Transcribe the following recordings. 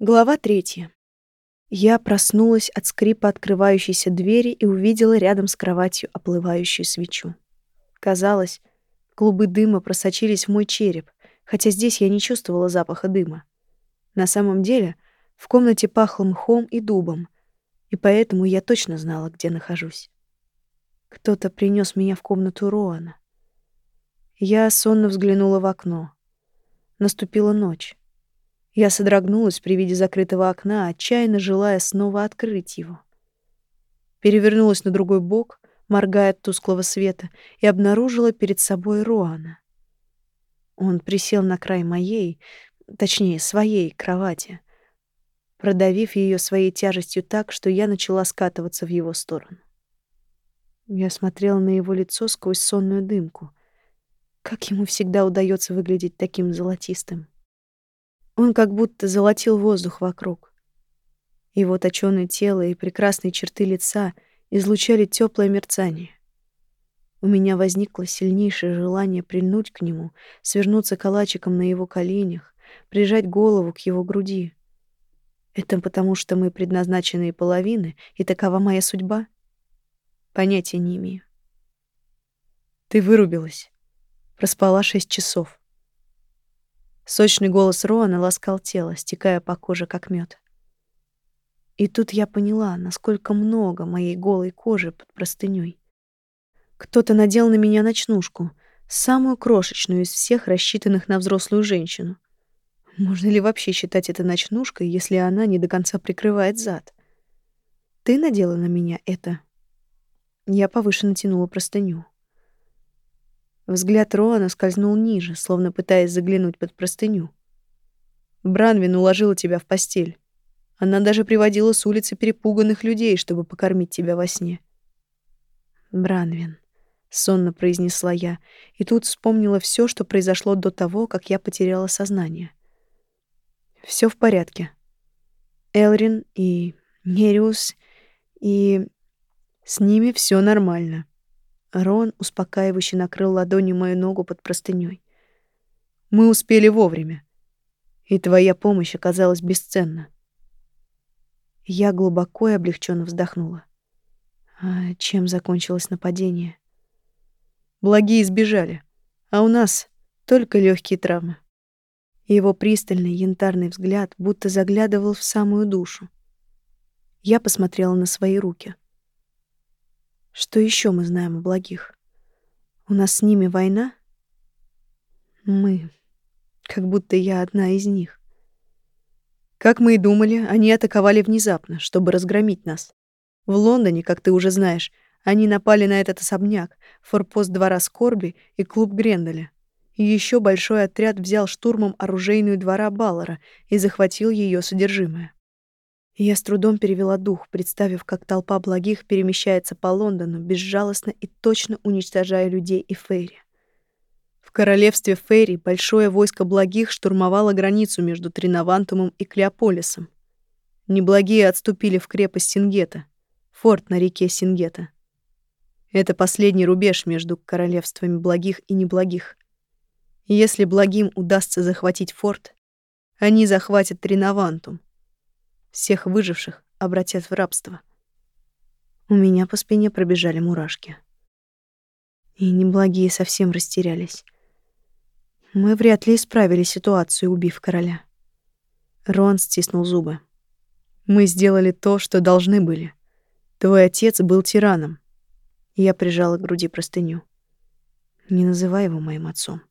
Глава третья. Я проснулась от скрипа открывающейся двери и увидела рядом с кроватью оплывающую свечу. Казалось, клубы дыма просочились в мой череп, хотя здесь я не чувствовала запаха дыма. На самом деле, в комнате пахло мхом и дубом, и поэтому я точно знала, где нахожусь. Кто-то принес меня в комнату Роана. Я сонно взглянула в окно. Наступила ночь. Я содрогнулась при виде закрытого окна, отчаянно желая снова открыть его. Перевернулась на другой бок, моргая от тусклого света, и обнаружила перед собой Руана. Он присел на край моей, точнее, своей кровати, продавив ее своей тяжестью так, что я начала скатываться в его сторону. Я смотрела на его лицо сквозь сонную дымку. Как ему всегда удается выглядеть таким золотистым. Он как будто золотил воздух вокруг. Его точёное тело и прекрасные черты лица излучали теплое мерцание. У меня возникло сильнейшее желание прильнуть к нему, свернуться калачиком на его коленях, прижать голову к его груди. Это потому, что мы предназначенные половины, и такова моя судьба? Понятия не имею. Ты вырубилась. Проспала шесть часов. Сочный голос Роана ласкал тело, стекая по коже, как мед. И тут я поняла, насколько много моей голой кожи под простыней. Кто-то надел на меня ночнушку, самую крошечную из всех рассчитанных на взрослую женщину. Можно ли вообще считать это ночнушкой, если она не до конца прикрывает зад? Ты надела на меня это? Я повыше натянула простыню. Взгляд Роана скользнул ниже, словно пытаясь заглянуть под простыню. Бранвин уложила тебя в постель. Она даже приводила с улицы перепуганных людей, чтобы покормить тебя во сне. Бранвин, сонно произнесла я, и тут вспомнила все, что произошло до того, как я потеряла сознание. Все в порядке. Элрин и Нериус и с ними все нормально. Рон успокаивающе накрыл ладонью мою ногу под простыней. Мы успели вовремя. И твоя помощь оказалась бесценна. Я глубоко и облегченно вздохнула. А чем закончилось нападение? Благие сбежали, а у нас только легкие травмы. Его пристальный янтарный взгляд будто заглядывал в самую душу. Я посмотрела на свои руки — что еще мы знаем о благих? У нас с ними война? Мы. Как будто я одна из них. Как мы и думали, они атаковали внезапно, чтобы разгромить нас. В Лондоне, как ты уже знаешь, они напали на этот особняк, форпост двора Скорби и клуб Гренделя. И еще большой отряд взял штурмом оружейную двора Баллара и захватил ее содержимое. Я с трудом перевела дух, представив, как толпа благих перемещается по Лондону, безжалостно и точно уничтожая людей и Фейри. В королевстве Фейри большое войско благих штурмовало границу между Тринавантумом и Клеополисом. Неблагие отступили в крепость Сингета, форт на реке Сингета. Это последний рубеж между королевствами благих и неблагих. Если благим удастся захватить форт, они захватят Тринавантум, всех выживших обратят в рабство. У меня по спине пробежали мурашки. И неблагие совсем растерялись. Мы вряд ли исправили ситуацию, убив короля. Рон стиснул зубы. Мы сделали то, что должны были. Твой отец был тираном. Я прижала к груди простыню. Не называй его моим отцом.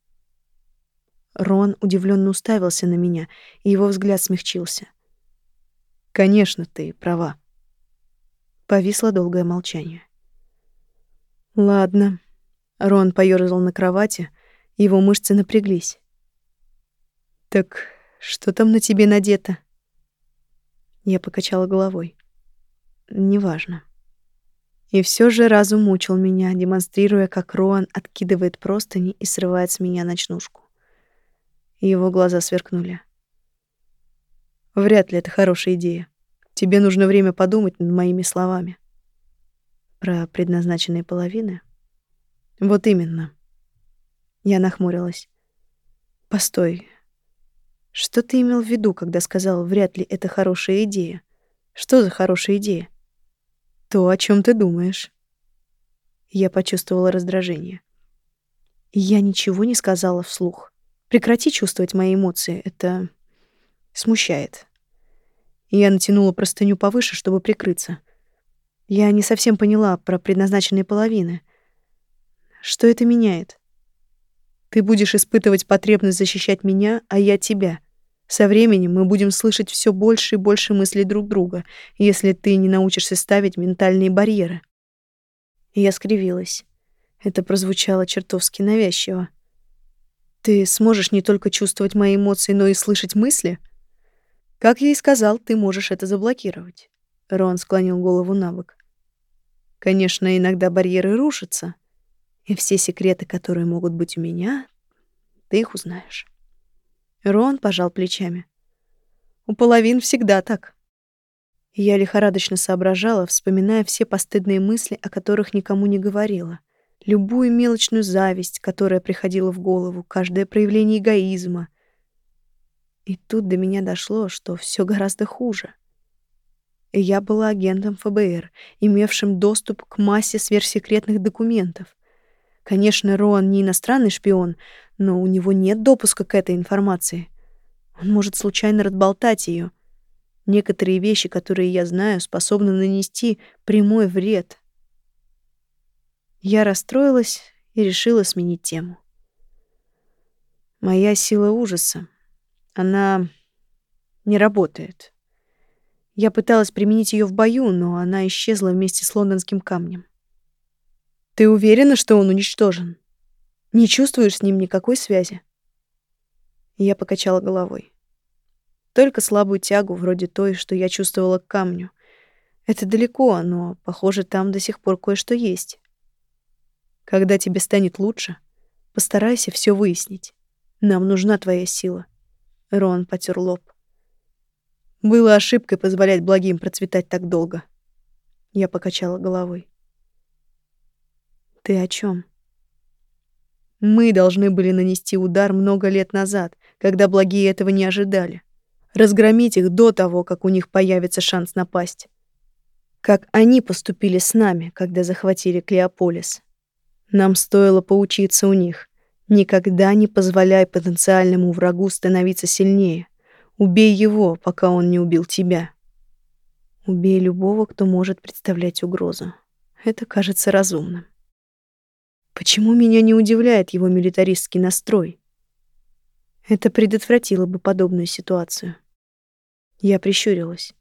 Рон удивленно уставился на меня, и его взгляд смягчился. Конечно, ты права. Повисло долгое молчание. Ладно. Рон поёрзал на кровати, его мышцы напряглись. Так что там на тебе надето? Я покачала головой. Неважно. И все же разум мучил меня, демонстрируя, как Роан откидывает простыни и срывает с меня ночнушку. Его глаза сверкнули. Вряд ли это хорошая идея. Тебе нужно время подумать над моими словами. Про предназначенные половины? Вот именно. Я нахмурилась. Постой. Что ты имел в виду, когда сказал «вряд ли это хорошая идея»? Что за хорошая идея? То, о чем ты думаешь. Я почувствовала раздражение. Я ничего не сказала вслух. Прекрати чувствовать мои эмоции. Это смущает. Я натянула простыню повыше, чтобы прикрыться. Я не совсем поняла про предназначенные половины. Что это меняет? Ты будешь испытывать потребность защищать меня, а я тебя. Со временем мы будем слышать все больше и больше мыслей друг друга, если ты не научишься ставить ментальные барьеры. Я скривилась. Это прозвучало чертовски навязчиво. Ты сможешь не только чувствовать мои эмоции, но и слышать мысли? Как я и сказал, ты можешь это заблокировать. Рон склонил голову набок. Конечно, иногда барьеры рушатся, и все секреты, которые могут быть у меня, ты их узнаешь. Рон пожал плечами. У половин всегда так. Я лихорадочно соображала, вспоминая все постыдные мысли, о которых никому не говорила. Любую мелочную зависть, которая приходила в голову, каждое проявление эгоизма. И тут до меня дошло, что все гораздо хуже. Я была агентом ФБР, имевшим доступ к массе сверхсекретных документов. Конечно, Роан не иностранный шпион, но у него нет допуска к этой информации. Он может случайно разболтать ее. Некоторые вещи, которые я знаю, способны нанести прямой вред. Я расстроилась и решила сменить тему. Моя сила ужаса. Она не работает. Я пыталась применить ее в бою, но она исчезла вместе с лондонским камнем. Ты уверена, что он уничтожен? Не чувствуешь с ним никакой связи? Я покачала головой. Только слабую тягу, вроде той, что я чувствовала к камню. Это далеко, но, похоже, там до сих пор кое-что есть. Когда тебе станет лучше, постарайся все выяснить. Нам нужна твоя сила. Рон потер лоб. Было ошибкой позволять благим процветать так долго. Я покачала головой. Ты о чем? Мы должны были нанести удар много лет назад, когда благие этого не ожидали. Разгромить их до того, как у них появится шанс напасть. Как они поступили с нами, когда захватили Клеополис. Нам стоило поучиться у них. Никогда не позволяй потенциальному врагу становиться сильнее. Убей его, пока он не убил тебя. Убей любого, кто может представлять угрозу. Это кажется разумным. Почему меня не удивляет его милитаристский настрой? Это предотвратило бы подобную ситуацию. Я прищурилась.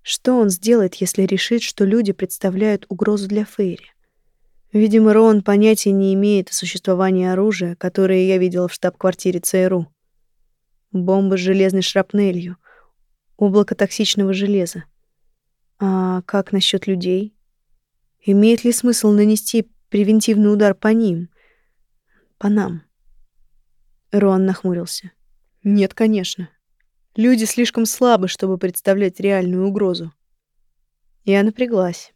Что он сделает, если решит, что люди представляют угрозу для Фейри? Видимо, Роан понятия не имеет о существовании оружия, которое я видела в штаб-квартире ЦРУ. Бомбы с железной шрапнелью, облако токсичного железа. А как насчет людей? Имеет ли смысл нанести превентивный удар по ним. По нам. Роан нахмурился. Нет, конечно. Люди слишком слабы, чтобы представлять реальную угрозу. Я напряглась.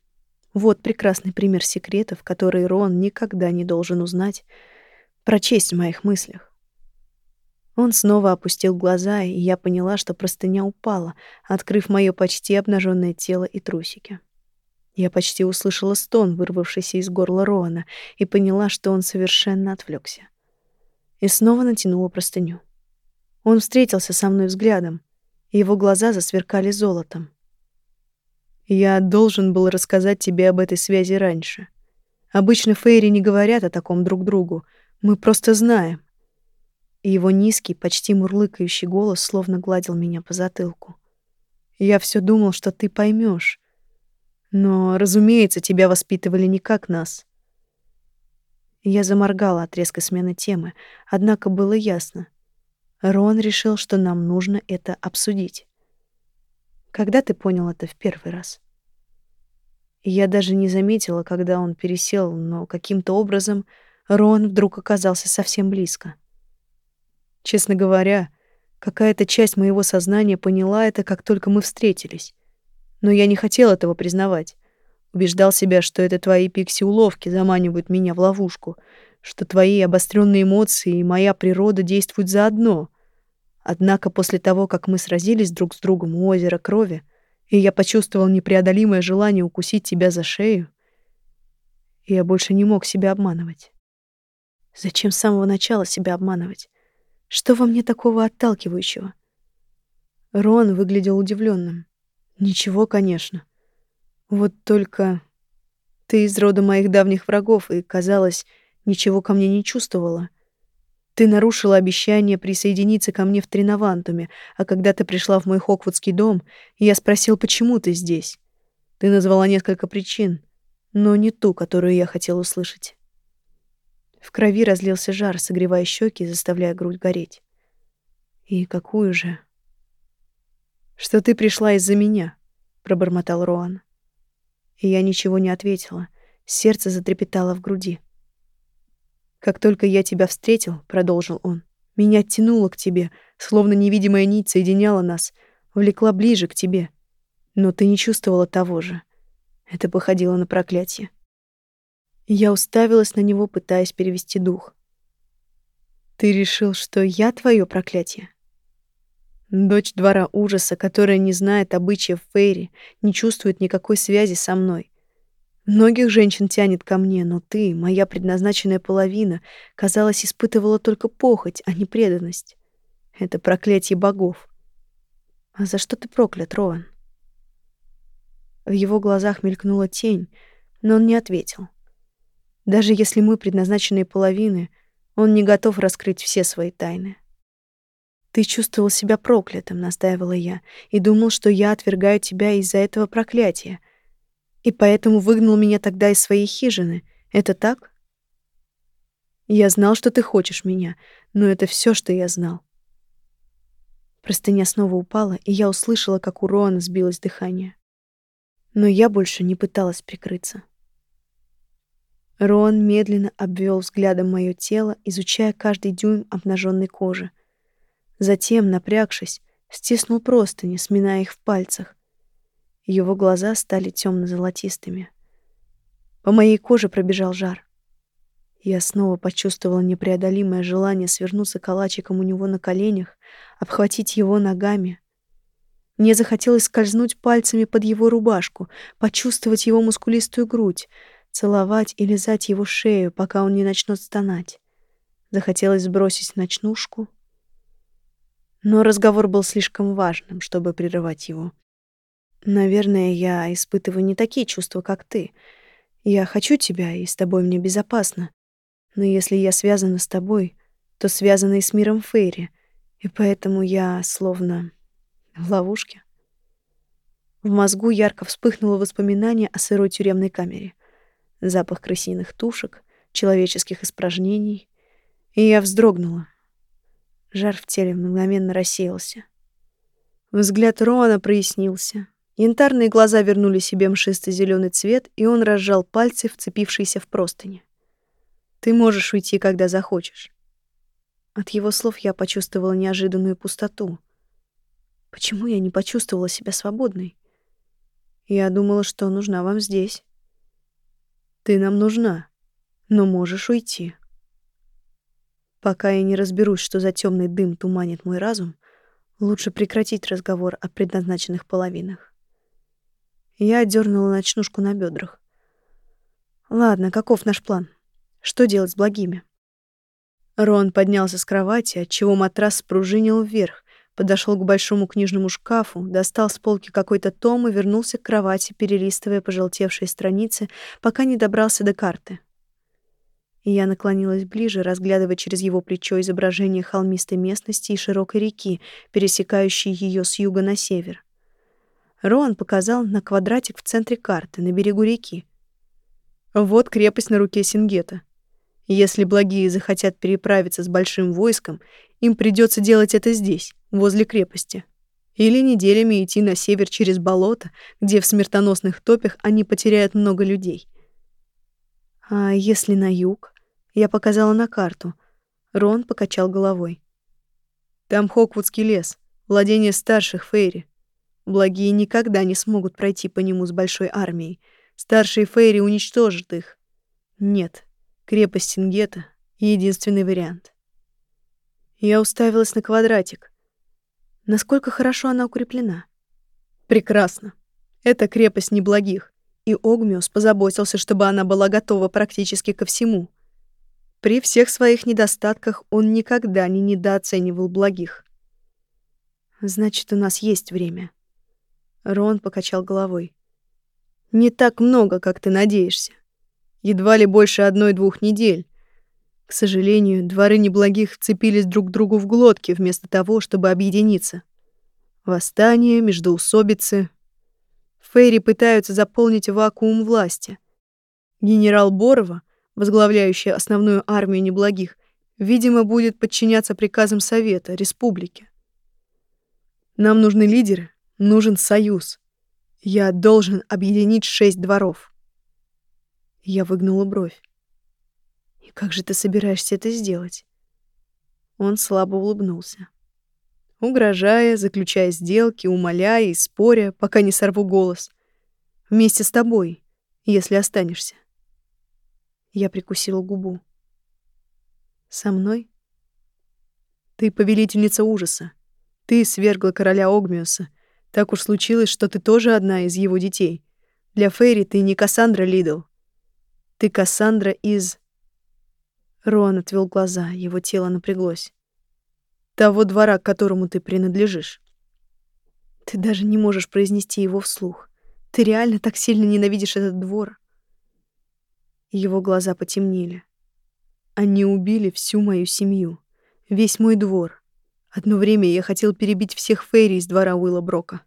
Вот прекрасный пример секретов, которые Рон никогда не должен узнать, прочесть в моих мыслях. Он снова опустил глаза, и я поняла, что простыня упала, открыв моё почти обнаженное тело и трусики. Я почти услышала стон, вырвавшийся из горла Роана, и поняла, что он совершенно отвлекся. И снова натянула простыню. Он встретился со мной взглядом, и его глаза засверкали золотом. Я должен был рассказать тебе об этой связи раньше. Обычно фейри не говорят о таком друг другу, мы просто знаем. И его низкий, почти мурлыкающий голос словно гладил меня по затылку. Я все думал, что ты поймешь, но, разумеется, тебя воспитывали не как нас. Я заморгала от резкой смены темы, однако было ясно. Рон решил, что нам нужно это обсудить. Когда ты понял это в первый раз? Я даже не заметила, когда он пересел, но каким-то образом Рон вдруг оказался совсем близко. Честно говоря, какая-то часть моего сознания поняла это, как только мы встретились. Но я не хотел этого признавать. Убеждал себя, что это твои пикси-уловки заманивают меня в ловушку, что твои обостренные эмоции и моя природа действуют заодно. Однако после того, как мы сразились друг с другом у озера крови, и я почувствовал непреодолимое желание укусить тебя за шею, я больше не мог себя обманывать. Зачем с самого начала себя обманывать? Что во мне такого отталкивающего? Рон выглядел удивленным. Ничего, конечно. Вот только ты из рода моих давних врагов и, казалось, ничего ко мне не чувствовала. Ты нарушила обещание присоединиться ко мне в Тринавантуме, а когда ты пришла в мой Хоквудский дом, я спросил, почему ты здесь. Ты назвала несколько причин, но не ту, которую я хотел услышать. В крови разлился жар, согревая щеки заставляя грудь гореть. И какую же? Что ты пришла из-за меня, пробормотал Роан. И я ничего не ответила. Сердце затрепетало в груди. Как только я тебя встретил, продолжил он, меня тянуло к тебе, словно невидимая нить соединяла нас, влекла ближе к тебе. Но ты не чувствовала того же. Это походило на проклятие. Я уставилась на него, пытаясь перевести дух. Ты решил, что я твое проклятие? Дочь двора ужаса, которая не знает обычаев Фейри, не чувствует никакой связи со мной. Многих женщин тянет ко мне, но ты, моя предназначенная половина, казалось, испытывала только похоть, а не преданность. Это проклятие богов. А за что ты проклят, Роан? В его глазах мелькнула тень, но он не ответил. Даже если мы предназначенные половины, он не готов раскрыть все свои тайны. Ты чувствовал себя проклятым, настаивала я, и думал, что я отвергаю тебя из-за этого проклятия. И поэтому выгнал меня тогда из своей хижины. Это так? Я знал, что ты хочешь меня, но это все, что я знал. Простыня снова упала, и я услышала, как у Роана сбилось дыхание. Но я больше не пыталась прикрыться. Рон медленно обвел взглядом мое тело, изучая каждый дюйм обнаженной кожи. Затем, напрягшись, стиснул простыни, сминая их в пальцах. Его глаза стали темно золотистыми По моей коже пробежал жар. Я снова почувствовала непреодолимое желание свернуться калачиком у него на коленях, обхватить его ногами. Мне захотелось скользнуть пальцами под его рубашку, почувствовать его мускулистую грудь, целовать и лизать его шею, пока он не начнет стонать. Захотелось сбросить ночнушку, но разговор был слишком важным, чтобы прерывать его. Наверное, я испытываю не такие чувства, как ты. Я хочу тебя, и с тобой мне безопасно. Но если я связана с тобой, то связана и с миром Фейри, и поэтому я словно в ловушке. В мозгу ярко вспыхнуло воспоминание о сырой тюремной камере запах крысиных тушек, человеческих испражнений, и я вздрогнула. Жар в теле мгновенно рассеялся. Взгляд Роана прояснился. Янтарные глаза вернули себе мшистый зеленый цвет, и он разжал пальцы, вцепившиеся в простыни. «Ты можешь уйти, когда захочешь». От его слов я почувствовала неожиданную пустоту. Почему я не почувствовала себя свободной? Я думала, что нужна вам здесь. Ты нам нужна, но можешь уйти. Пока я не разберусь, что за темный дым туманит мой разум, лучше прекратить разговор о предназначенных половинах. Я отдернула ночнушку на бедрах. Ладно, каков наш план? Что делать с благими? Рон поднялся с кровати, отчего матрас спружинил вверх, подошел к большому книжному шкафу, достал с полки какой-то том и вернулся к кровати, перелистывая пожелтевшие страницы, пока не добрался до карты. Я наклонилась ближе, разглядывая через его плечо изображение холмистой местности и широкой реки, пересекающей ее с юга на север. Роан показал на квадратик в центре карты, на берегу реки. Вот крепость на руке Сингета. Если благие захотят переправиться с большим войском, им придется делать это здесь, возле крепости. Или неделями идти на север через болото, где в смертоносных топях они потеряют много людей. А если на юг? Я показала на карту. Рон покачал головой. Там Хоквудский лес, владение старших Фейри. Благие никогда не смогут пройти по нему с большой армией. Старшие Фейри уничтожат их. Нет, крепость Сингета — единственный вариант. Я уставилась на квадратик. Насколько хорошо она укреплена? Прекрасно. Это крепость неблагих, и Огмиус позаботился, чтобы она была готова практически ко всему. При всех своих недостатках он никогда не недооценивал благих. Значит, у нас есть время. Рон покачал головой. Не так много, как ты надеешься. Едва ли больше одной-двух недель. К сожалению, дворы неблагих вцепились друг к другу в глотки, вместо того, чтобы объединиться. Восстание, междоусобицы. Фейри пытаются заполнить вакуум власти. Генерал Борова, возглавляющий основную армию неблагих, видимо, будет подчиняться приказам Совета, Республики. Нам нужны лидеры, нужен союз. Я должен объединить шесть дворов. Я выгнула бровь. И как же ты собираешься это сделать? Он слабо улыбнулся. Угрожая, заключая сделки, умоляя и споря, пока не сорву голос. Вместе с тобой, если останешься. Я прикусила губу. Со мной? Ты повелительница ужаса. Ты свергла короля Огмиуса. Так уж случилось, что ты тоже одна из его детей. Для Фейри ты не Кассандра Лидл. Ты Кассандра из... Роан отвел глаза, его тело напряглось. Того двора, к которому ты принадлежишь. Ты даже не можешь произнести его вслух. Ты реально так сильно ненавидишь этот двор. Его глаза потемнели. Они убили всю мою семью, весь мой двор. Одно время я хотел перебить всех фейри из двора Уилла Брока.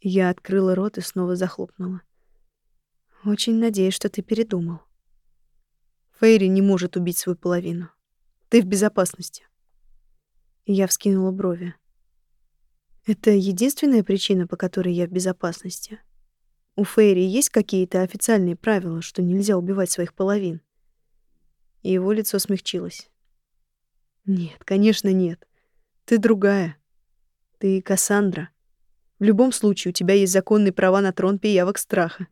Я открыла рот и снова захлопнула. Очень надеюсь, что ты передумал. Фейри не может убить свою половину. Ты в безопасности. Я вскинула брови. Это единственная причина, по которой я в безопасности. У Фейри есть какие-то официальные правила, что нельзя убивать своих половин? Его лицо смягчилось. Нет, конечно, нет. Ты другая. Ты Кассандра. В любом случае, у тебя есть законные права на трон пиявок страха.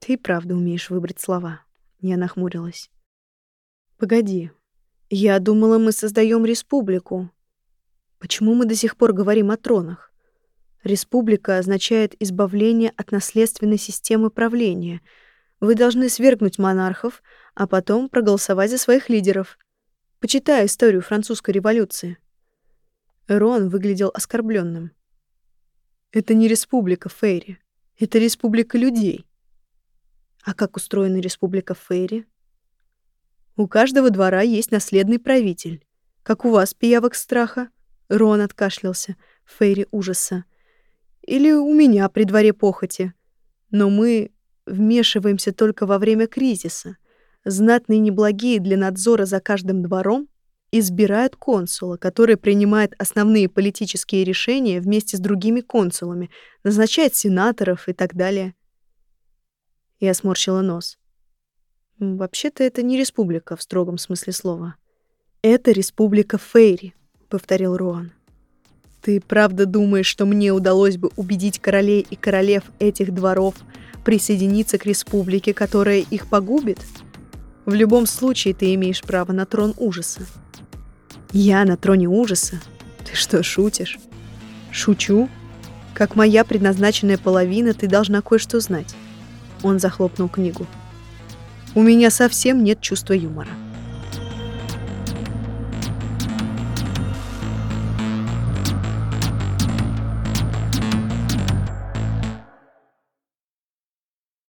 Ты правда умеешь выбрать слова. Я нахмурилась. Погоди. Я думала, мы создаем республику. Почему мы до сих пор говорим о тронах? Республика означает избавление от наследственной системы правления. Вы должны свергнуть монархов, а потом проголосовать за своих лидеров. Почитай историю французской революции. Рон выглядел оскорбленным. Это не республика Фейри. Это республика людей. А как устроена республика Фейри? У каждого двора есть наследный правитель. Как у вас, пиявок страха? Рон откашлялся. Фейри ужаса. Или у меня при дворе похоти. Но мы вмешиваемся только во время кризиса. Знатные неблагие для надзора за каждым двором избирают консула, который принимает основные политические решения вместе с другими консулами, назначает сенаторов и так далее. Я сморщила нос. Вообще-то это не республика в строгом смысле слова. Это республика Фейри, повторил Руан. Ты правда думаешь, что мне удалось бы убедить королей и королев этих дворов присоединиться к республике, которая их погубит? В любом случае ты имеешь право на трон ужаса. Я на троне ужаса? Ты что, шутишь? Шучу? Как моя предназначенная половина, ты должна кое-что знать. Он захлопнул книгу. У меня совсем нет чувства юмора.